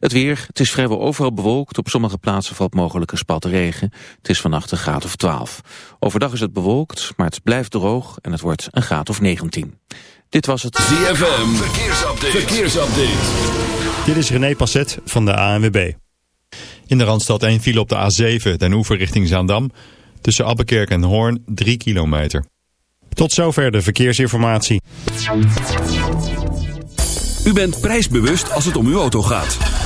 Het weer, het is vrijwel overal bewolkt. Op sommige plaatsen valt mogelijk een spat regen. Het is vannacht een graad of 12. Overdag is het bewolkt, maar het blijft droog en het wordt een graad of 19. Dit was het ZFM Verkeersupdate. Verkeersupdate. Dit is René Passet van de ANWB. In de Randstad 1 file op de A7, den oever richting Zaandam. Tussen Abbekerk en Hoorn 3 kilometer. Tot zover de verkeersinformatie. U bent prijsbewust als het om uw auto gaat.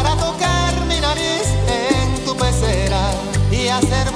hacer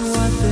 what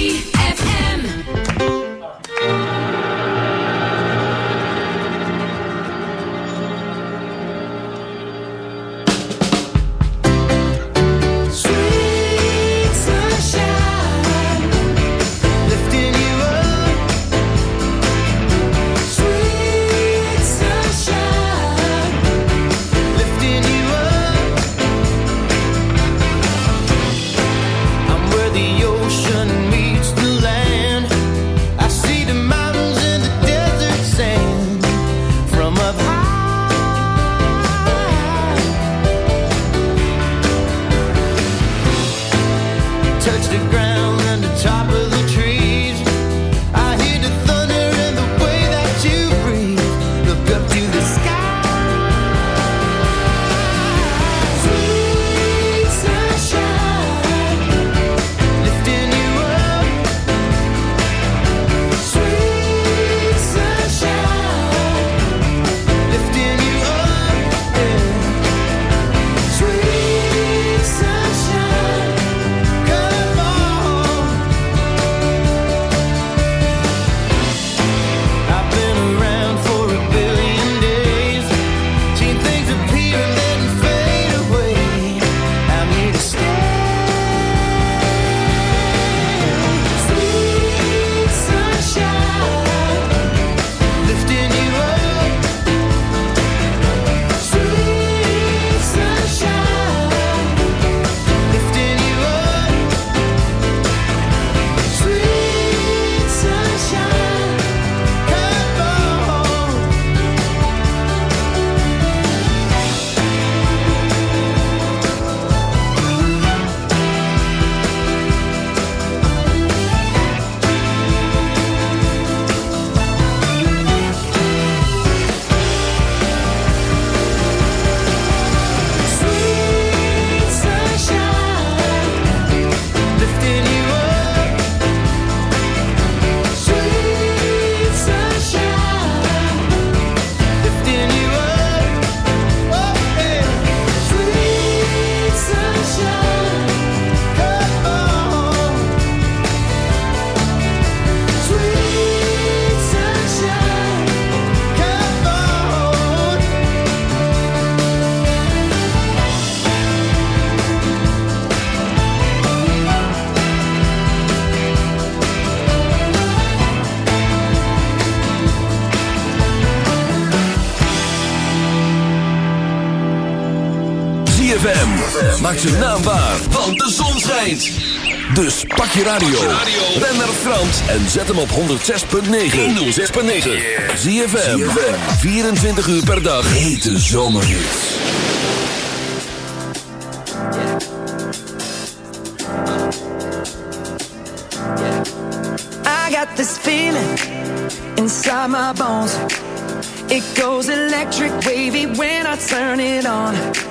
ZFM maakt zijn naam waar, want de zon schijnt. Dus pak je radio, ren naar Frans en zet hem op 106.9. 106.9. ZFM, 24 uur per dag. Hete zomerhits. I got this feeling inside my bones. It goes electric wavy when I turn it on.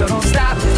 so don't stop.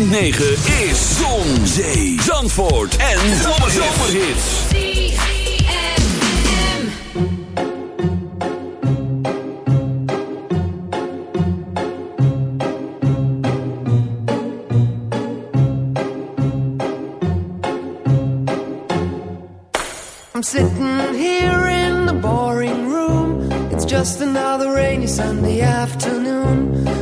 106.9 is Zon, Zee, Zandvoort en Zomerhits. I'm sitting here in the boring room. It's just another rainy Sunday afternoon.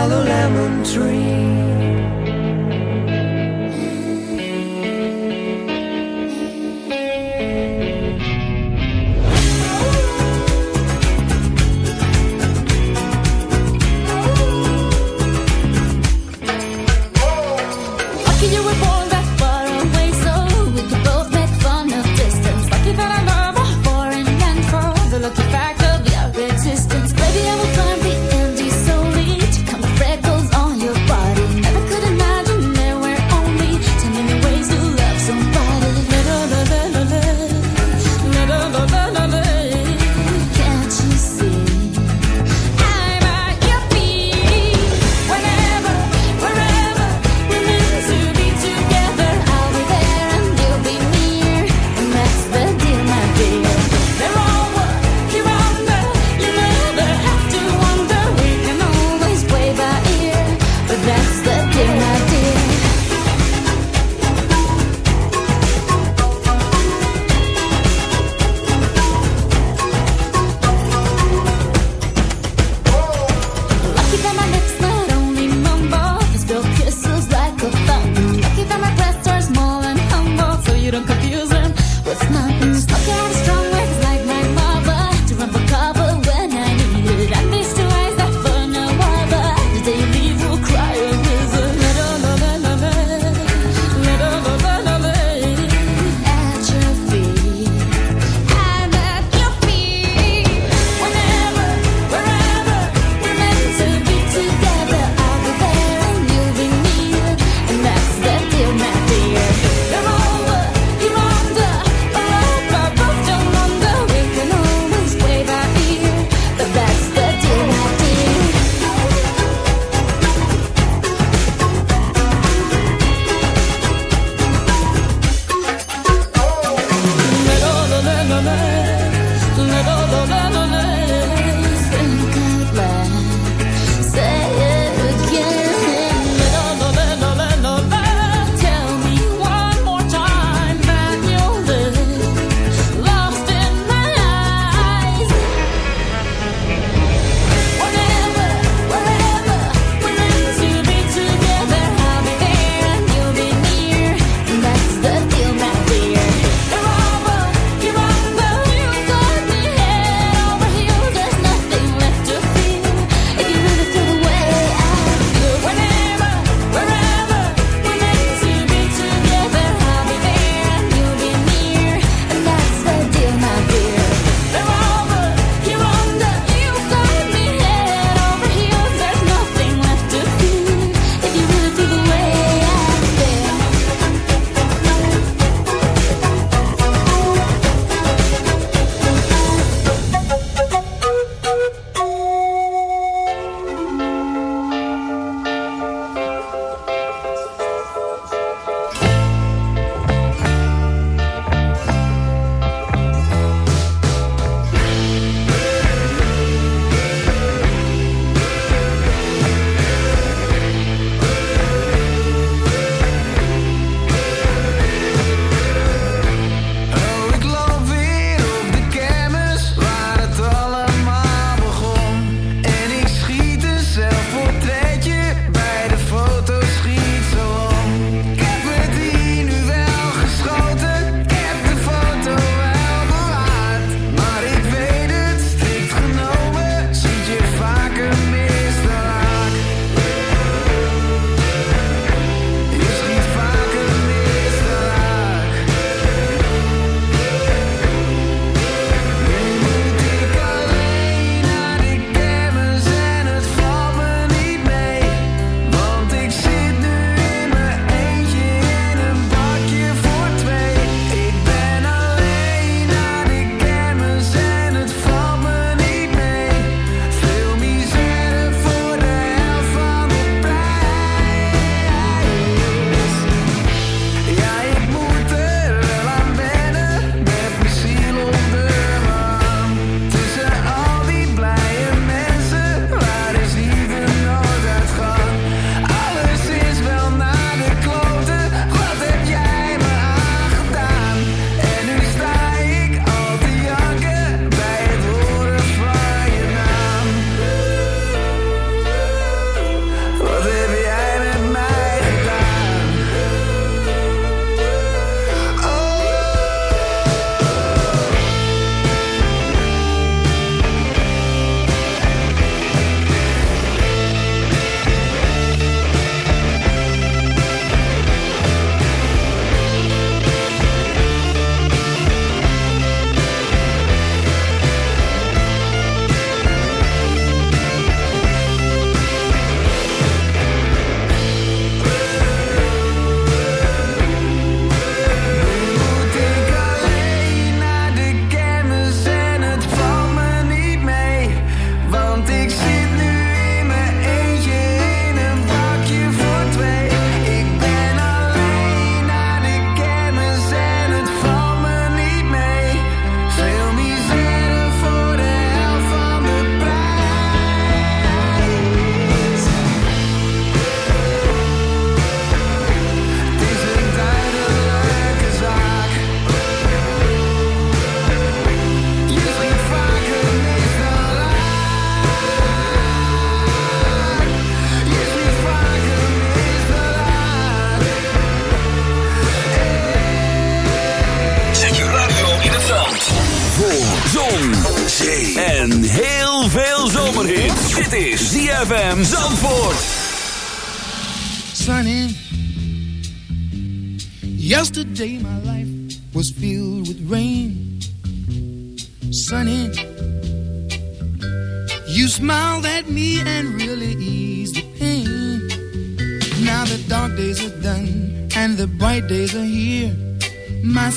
shallow land.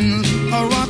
a rock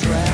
threat.